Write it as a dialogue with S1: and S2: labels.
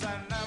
S1: sana